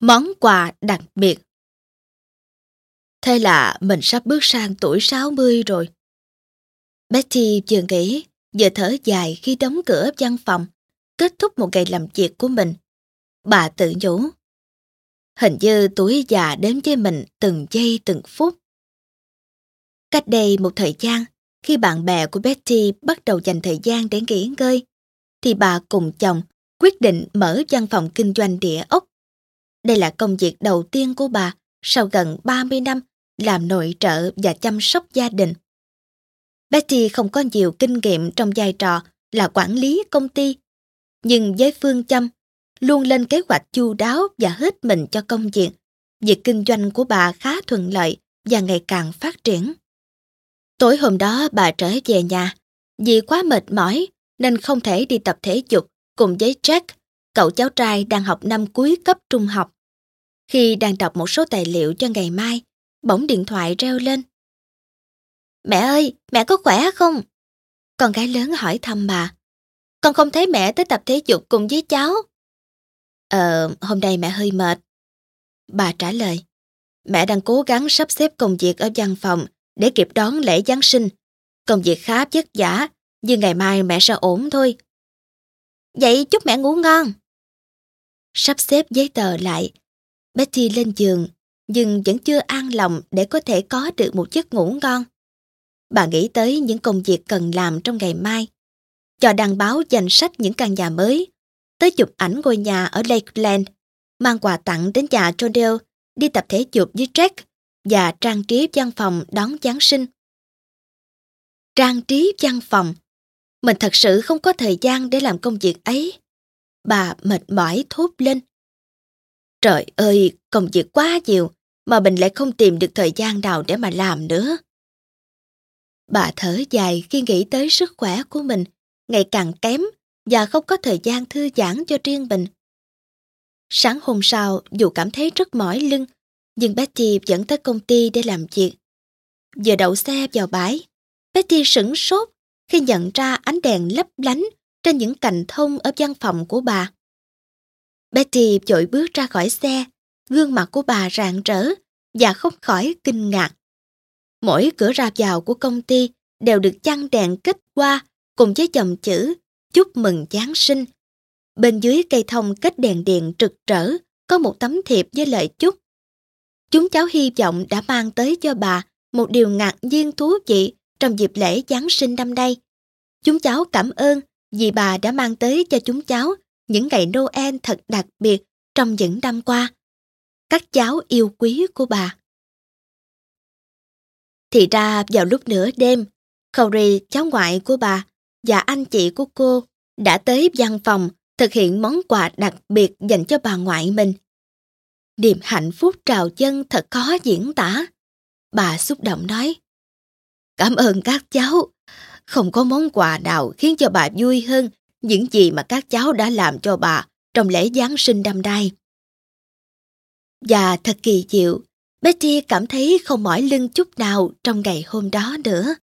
Món quà đặc biệt Thế là mình sắp bước sang tuổi 60 rồi. Betty vừa nghĩ, vừa thở dài khi đóng cửa văn phòng, kết thúc một ngày làm việc của mình. Bà tự nhủ. Hình như tuổi già đến với mình từng giây từng phút. Cách đây một thời gian, khi bạn bè của Betty bắt đầu dành thời gian để nghỉ ngơi, thì bà cùng chồng quyết định mở văn phòng kinh doanh địa ốc. Đây là công việc đầu tiên của bà sau gần 30 năm làm nội trợ và chăm sóc gia đình. Betty không có nhiều kinh nghiệm trong vai trò là quản lý công ty, nhưng với phương châm luôn lên kế hoạch chu đáo và hết mình cho công việc, việc kinh doanh của bà khá thuận lợi và ngày càng phát triển. Tối hôm đó bà trở về nhà, vì quá mệt mỏi nên không thể đi tập thể dục cùng với Jack, cậu cháu trai đang học năm cuối cấp trung học. Khi đang đọc một số tài liệu cho ngày mai, bỗng điện thoại reo lên. Mẹ ơi, mẹ có khỏe không? Con gái lớn hỏi thăm bà. Con không thấy mẹ tới tập thể dục cùng với cháu. Ờ, hôm nay mẹ hơi mệt. Bà trả lời. Mẹ đang cố gắng sắp xếp công việc ở văn phòng để kịp đón lễ Giáng sinh. Công việc khá vất vả, nhưng ngày mai mẹ sẽ ổn thôi. Vậy chúc mẹ ngủ ngon. Sắp xếp giấy tờ lại, Betty lên giường, nhưng vẫn chưa an lòng để có thể có được một giấc ngủ ngon. Bà nghĩ tới những công việc cần làm trong ngày mai, cho đăng báo danh sách những căn nhà mới, tới chụp ảnh ngôi nhà ở Lakeland, mang quà tặng đến nhà Jodel, đi tập thể dục với Jack và trang trí văn phòng đón Giáng sinh. Trang trí văn phòng. Mình thật sự không có thời gian để làm công việc ấy. Bà mệt mỏi thốt lên. Trời ơi, công việc quá nhiều mà mình lại không tìm được thời gian nào để mà làm nữa. Bà thở dài khi nghĩ tới sức khỏe của mình ngày càng kém và không có thời gian thư giãn cho riêng mình. Sáng hôm sau, dù cảm thấy rất mỏi lưng, nhưng Betty vẫn tới công ty để làm việc. Vừa đậu xe vào bãi, Betty sửng sốt khi nhận ra ánh đèn lấp lánh trên những cành thông ở văn phòng của bà. Betty vội bước ra khỏi xe, gương mặt của bà rạng rỡ và không khỏi kinh ngạc. Mỗi cửa ra vào của công ty đều được chăn đèn kết qua cùng với dòng chữ chúc mừng Giáng sinh. Bên dưới cây thông kết đèn điện trực rỡ có một tấm thiệp với lời chúc. Chúng cháu hy vọng đã mang tới cho bà một điều ngạc nhiên thú vị trong dịp lễ Giáng sinh năm nay. Chúng cháu cảm ơn vì bà đã mang tới cho chúng cháu những ngày Noel thật đặc biệt trong những năm qua. Các cháu yêu quý của bà. Thì ra vào lúc nửa đêm, Corey, cháu ngoại của bà, và anh chị của cô đã tới văn phòng thực hiện món quà đặc biệt dành cho bà ngoại mình. Niềm hạnh phúc trào chân thật khó diễn tả. Bà xúc động nói. Cảm ơn các cháu. Không có món quà nào khiến cho bà vui hơn những gì mà các cháu đã làm cho bà trong lễ Giáng sinh năm nay. Và thật kỳ diệu, Betty cảm thấy không mỏi lưng chút nào trong ngày hôm đó nữa.